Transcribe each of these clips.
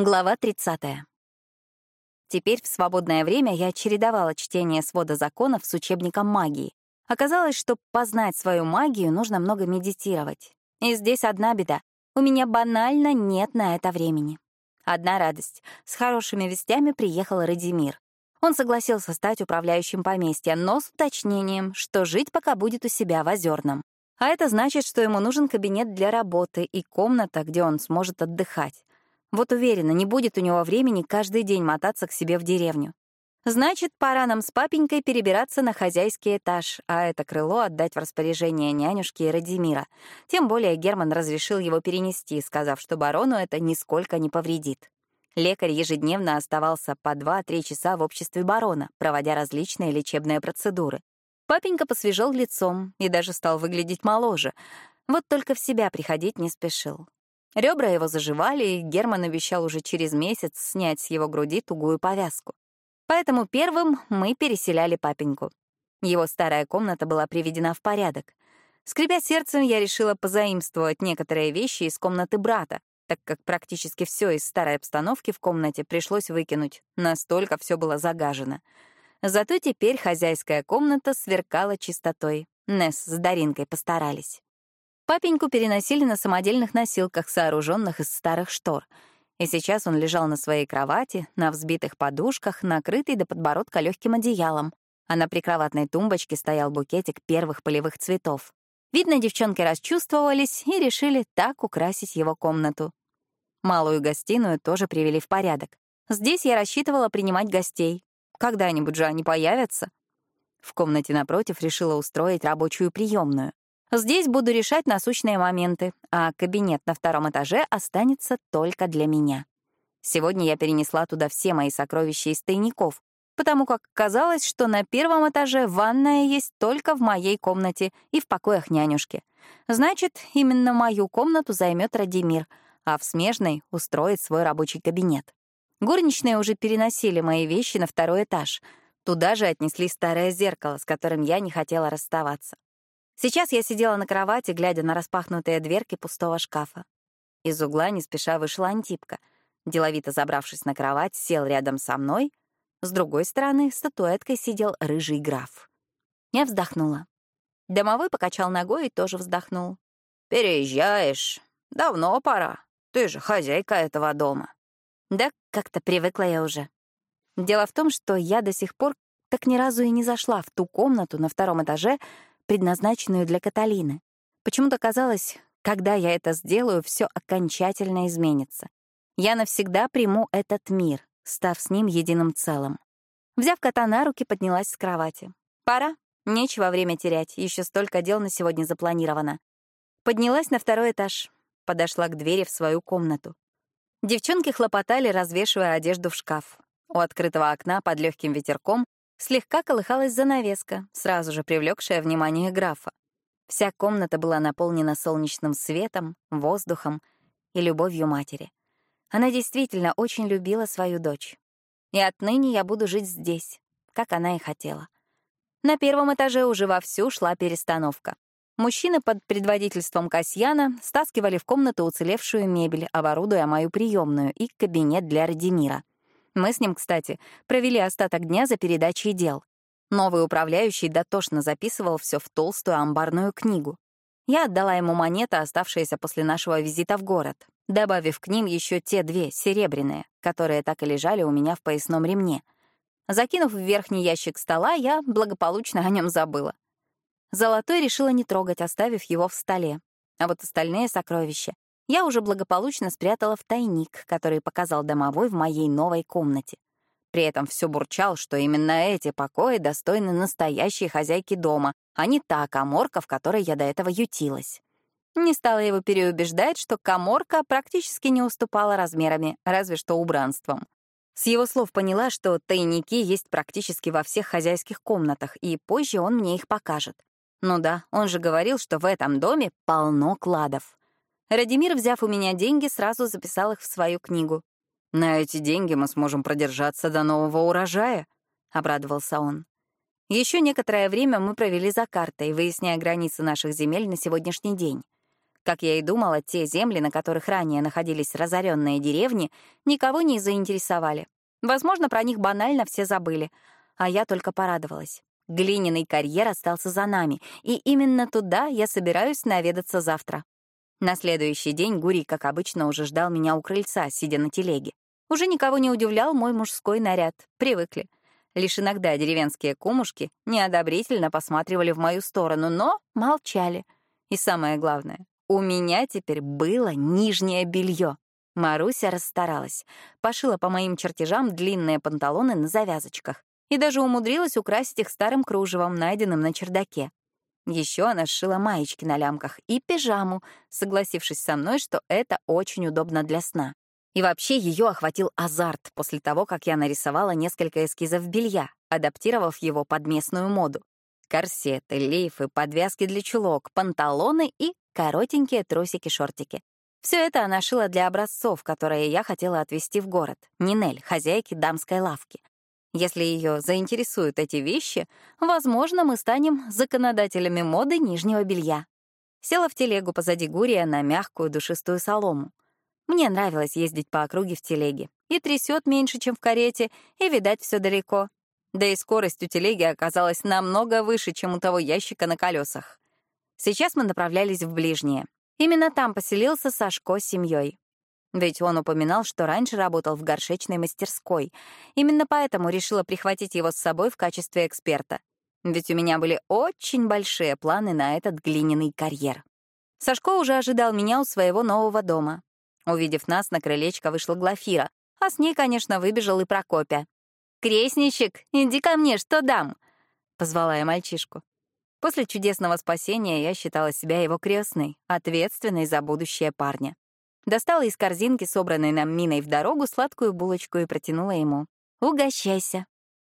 Глава 30. Теперь в свободное время я чередовала чтение свода законов с учебником магии. Оказалось, что познать свою магию нужно много медитировать. И здесь одна беда. У меня банально нет на это времени. Одна радость. С хорошими вестями приехал Радимир. Он согласился стать управляющим поместья, но с уточнением, что жить пока будет у себя в Озерном. А это значит, что ему нужен кабинет для работы и комната, где он сможет отдыхать. Вот уверена, не будет у него времени каждый день мотаться к себе в деревню. Значит, пора нам с папенькой перебираться на хозяйский этаж, а это крыло отдать в распоряжение нянюшки и Радимира. Тем более Герман разрешил его перенести, сказав, что барону это нисколько не повредит. Лекарь ежедневно оставался по 2-3 часа в обществе барона, проводя различные лечебные процедуры. Папенька посвежел лицом и даже стал выглядеть моложе. Вот только в себя приходить не спешил. Ребра его заживали, и Герман обещал уже через месяц снять с его груди тугую повязку. Поэтому первым мы переселяли папеньку. Его старая комната была приведена в порядок. Скрипя сердцем, я решила позаимствовать некоторые вещи из комнаты брата, так как практически все из старой обстановки в комнате пришлось выкинуть, настолько все было загажено. Зато теперь хозяйская комната сверкала чистотой. Несс с Даринкой постарались. Папеньку переносили на самодельных носилках, сооруженных из старых штор. И сейчас он лежал на своей кровати, на взбитых подушках, накрытый до подбородка легким одеялом, а на прикроватной тумбочке стоял букетик первых полевых цветов. Видно, девчонки расчувствовались и решили так украсить его комнату. Малую гостиную тоже привели в порядок. Здесь я рассчитывала принимать гостей. Когда-нибудь же они появятся. В комнате напротив решила устроить рабочую приемную. Здесь буду решать насущные моменты, а кабинет на втором этаже останется только для меня. Сегодня я перенесла туда все мои сокровища из тайников, потому как казалось, что на первом этаже ванная есть только в моей комнате и в покоях нянюшки. Значит, именно мою комнату займет Радимир, а в смежной устроит свой рабочий кабинет. Горничные уже переносили мои вещи на второй этаж. Туда же отнесли старое зеркало, с которым я не хотела расставаться. Сейчас я сидела на кровати, глядя на распахнутые дверки пустого шкафа. Из угла не спеша вышла Антипка. Деловито забравшись на кровать, сел рядом со мной. С другой стороны статуэткой сидел рыжий граф. Я вздохнула. Домовой покачал ногой и тоже вздохнул. «Переезжаешь. Давно пора. Ты же хозяйка этого дома». Да, как-то привыкла я уже. Дело в том, что я до сих пор так ни разу и не зашла в ту комнату на втором этаже, предназначенную для Каталины. Почему-то казалось, когда я это сделаю, все окончательно изменится. Я навсегда приму этот мир, став с ним единым целым. Взяв кота на руки, поднялась с кровати. Пора, нечего время терять, еще столько дел на сегодня запланировано. Поднялась на второй этаж, подошла к двери в свою комнату. Девчонки хлопотали, развешивая одежду в шкаф. У открытого окна под легким ветерком Слегка колыхалась занавеска, сразу же привлекшая внимание графа. Вся комната была наполнена солнечным светом, воздухом и любовью матери. Она действительно очень любила свою дочь. И отныне я буду жить здесь, как она и хотела. На первом этаже уже вовсю шла перестановка. Мужчины под предводительством Касьяна стаскивали в комнату уцелевшую мебель, оборудуя мою приемную и кабинет для Радимира. Мы с ним, кстати, провели остаток дня за передачей дел. Новый управляющий дотошно записывал все в толстую амбарную книгу. Я отдала ему монеты, оставшиеся после нашего визита в город, добавив к ним еще те две, серебряные, которые так и лежали у меня в поясном ремне. Закинув в верхний ящик стола, я благополучно о нем забыла. Золотой решила не трогать, оставив его в столе. А вот остальные сокровища я уже благополучно спрятала в тайник, который показал домовой в моей новой комнате. При этом все бурчал, что именно эти покои достойны настоящей хозяйки дома, а не та коморка, в которой я до этого ютилась. Не стала его переубеждать, что коморка практически не уступала размерами, разве что убранством. С его слов поняла, что тайники есть практически во всех хозяйских комнатах, и позже он мне их покажет. Ну да, он же говорил, что в этом доме полно кладов. Радимир, взяв у меня деньги, сразу записал их в свою книгу. «На эти деньги мы сможем продержаться до нового урожая», — обрадовался он. Еще некоторое время мы провели за картой, выясняя границы наших земель на сегодняшний день. Как я и думала, те земли, на которых ранее находились разоренные деревни, никого не заинтересовали. Возможно, про них банально все забыли. А я только порадовалась. Глиняный карьер остался за нами, и именно туда я собираюсь наведаться завтра. На следующий день Гурий, как обычно, уже ждал меня у крыльца, сидя на телеге. Уже никого не удивлял мой мужской наряд. Привыкли. Лишь иногда деревенские кумушки неодобрительно посматривали в мою сторону, но молчали. И самое главное, у меня теперь было нижнее белье. Маруся расстаралась. Пошила по моим чертежам длинные панталоны на завязочках и даже умудрилась украсить их старым кружевом, найденным на чердаке. Еще она сшила маечки на лямках и пижаму, согласившись со мной, что это очень удобно для сна. И вообще ее охватил азарт после того, как я нарисовала несколько эскизов белья, адаптировав его под местную моду. Корсеты, лейфы, подвязки для чулок, панталоны и коротенькие трусики-шортики. Все это она шила для образцов, которые я хотела отвезти в город, Нинель, хозяйки дамской лавки. Если ее заинтересуют эти вещи, возможно, мы станем законодателями моды нижнего белья. Села в телегу позади Гурия на мягкую душистую солому. Мне нравилось ездить по округе в телеге. И трясет меньше, чем в карете, и видать все далеко. Да и скорость у телеги оказалась намного выше, чем у того ящика на колесах. Сейчас мы направлялись в ближнее. Именно там поселился Сашко с семьей. Ведь он упоминал, что раньше работал в горшечной мастерской. Именно поэтому решила прихватить его с собой в качестве эксперта. Ведь у меня были очень большие планы на этот глиняный карьер. Сашко уже ожидал меня у своего нового дома. Увидев нас, на крылечко вышла Глафира, а с ней, конечно, выбежал и Прокопя. «Крестничек, иди ко мне, что дам?» — позвала я мальчишку. После чудесного спасения я считала себя его крестной, ответственной за будущее парня. Достала из корзинки, собранной нам миной в дорогу, сладкую булочку и протянула ему. «Угощайся».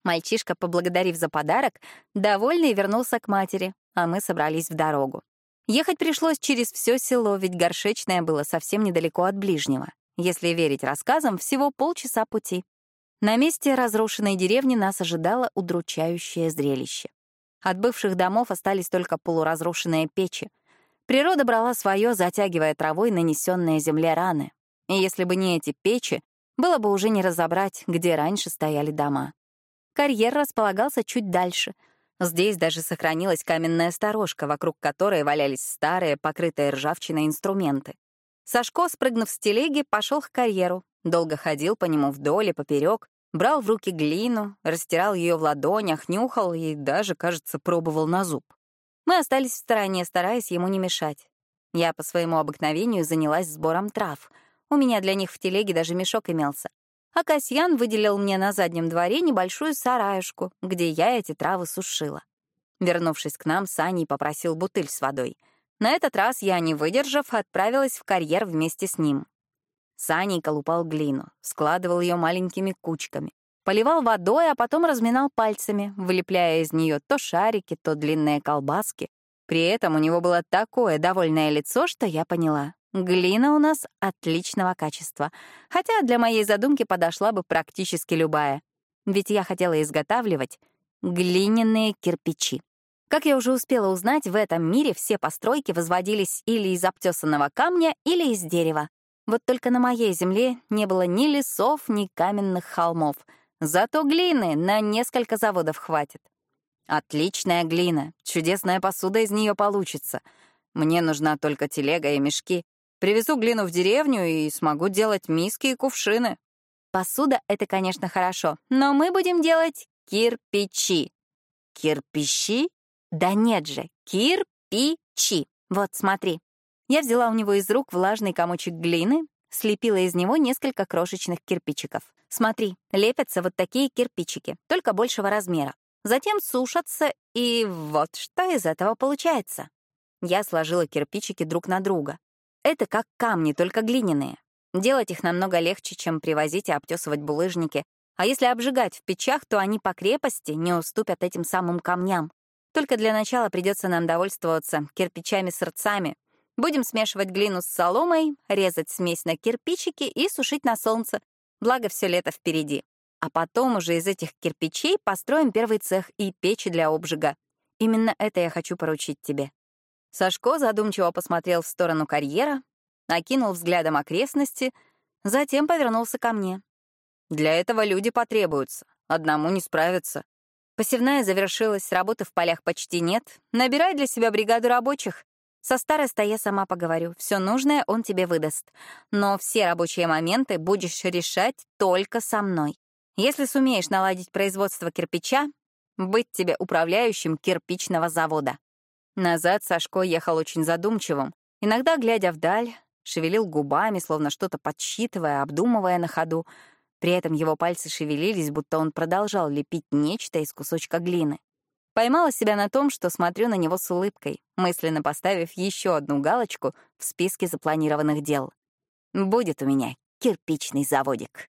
Мальчишка, поблагодарив за подарок, довольный вернулся к матери, а мы собрались в дорогу. Ехать пришлось через все село, ведь горшечное было совсем недалеко от ближнего. Если верить рассказам, всего полчаса пути. На месте разрушенной деревни нас ожидало удручающее зрелище. От бывших домов остались только полуразрушенные печи. Природа брала свое, затягивая травой нанесенные земле раны. И если бы не эти печи, было бы уже не разобрать, где раньше стояли дома. Карьер располагался чуть дальше — Здесь даже сохранилась каменная сторожка, вокруг которой валялись старые, покрытые ржавчиной инструменты. Сашко, спрыгнув с телеги, пошел к карьеру, долго ходил по нему вдоль и поперек, брал в руки глину, растирал ее в ладонях, нюхал и даже, кажется, пробовал на зуб. Мы остались в стороне, стараясь ему не мешать. Я по своему обыкновению занялась сбором трав. У меня для них в телеге даже мешок имелся а Касьян выделил мне на заднем дворе небольшую сараюшку, где я эти травы сушила. Вернувшись к нам, Саней попросил бутыль с водой. На этот раз я, не выдержав, отправилась в карьер вместе с ним. Саней колупал глину, складывал ее маленькими кучками, поливал водой, а потом разминал пальцами, вылепляя из нее то шарики, то длинные колбаски. При этом у него было такое довольное лицо, что я поняла. Глина у нас отличного качества, хотя для моей задумки подошла бы практически любая. Ведь я хотела изготавливать глиняные кирпичи. Как я уже успела узнать, в этом мире все постройки возводились или из обтесанного камня, или из дерева. Вот только на моей земле не было ни лесов, ни каменных холмов. Зато глины на несколько заводов хватит. Отличная глина, чудесная посуда из нее получится. Мне нужна только телега и мешки, Привезу глину в деревню и смогу делать миски и кувшины. Посуда — это, конечно, хорошо, но мы будем делать кирпичи. Кирпичи? Да нет же, кирпичи. Вот, смотри. Я взяла у него из рук влажный комочек глины, слепила из него несколько крошечных кирпичиков. Смотри, лепятся вот такие кирпичики, только большего размера. Затем сушатся, и вот что из этого получается. Я сложила кирпичики друг на друга. Это как камни, только глиняные. Делать их намного легче, чем привозить и обтесывать булыжники. А если обжигать в печах, то они по крепости не уступят этим самым камням. Только для начала придется нам довольствоваться кирпичами-сырцами. Будем смешивать глину с соломой, резать смесь на кирпичики и сушить на солнце. Благо, все лето впереди. А потом уже из этих кирпичей построим первый цех и печи для обжига. Именно это я хочу поручить тебе. Сашко задумчиво посмотрел в сторону карьера, окинул взглядом окрестности, затем повернулся ко мне. «Для этого люди потребуются, одному не справиться. Посевная завершилась, работы в полях почти нет. Набирай для себя бригаду рабочих. Со старостой я сама поговорю. Все нужное он тебе выдаст. Но все рабочие моменты будешь решать только со мной. Если сумеешь наладить производство кирпича, быть тебе управляющим кирпичного завода. Назад Сашко ехал очень задумчивым, иногда глядя вдаль, шевелил губами, словно что-то подсчитывая, обдумывая на ходу. При этом его пальцы шевелились, будто он продолжал лепить нечто из кусочка глины. Поймала себя на том, что смотрю на него с улыбкой, мысленно поставив еще одну галочку в списке запланированных дел. Будет у меня кирпичный заводик.